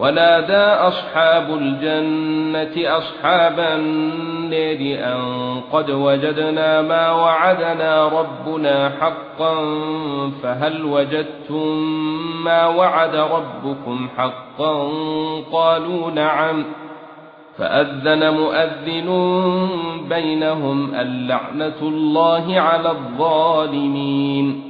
ونادى اصحاب الجنه اصحاب النار ان قد وجدنا ما وعدنا ربنا حقا فهل وجدتم ما وعد ربكم حقا قالوا نعم فاذن مؤذن بينهم اللعنه الله على الظالمين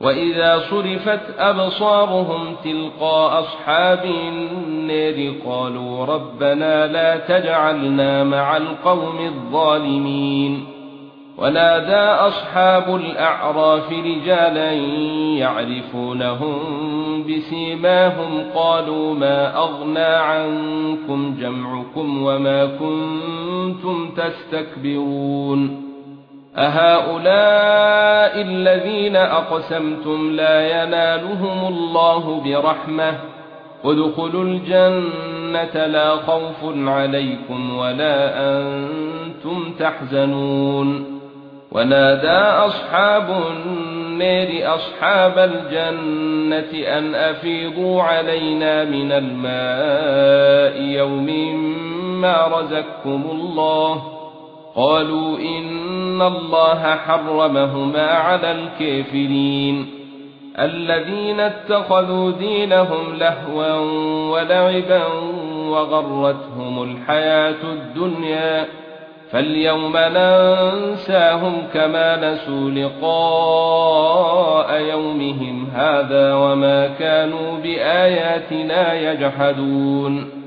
واذا صرفت ابصارهم تلقاء اصحاب النار قالوا ربنا لا تجعلنا مع القوم الظالمين ونادى اصحاب الاعراف رجالا يعرفونهم بسيماهم قالوا ما اغنى عنكم جمعكم وما كنتم تستكبرون أهؤلاء الذين أقسمتم لا ينالهم الله برحمة. ادخلوا الجنة لا خوف عليكم ولا أنتم تحزنون. ونادى أصحاب النار أصحاب الجنة أن أفيضوا علينا من الماء يوم ما رزقكم الله. قالوا ان الله حرمهما على الكافرين الذين اتخذوا دينهم لهوا ولعبا وغرتهم الحياة الدنيا فاليوم ننساهم كما نسوا لقاء يومهم هذا وما كانوا باياتنا يجحدون